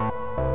you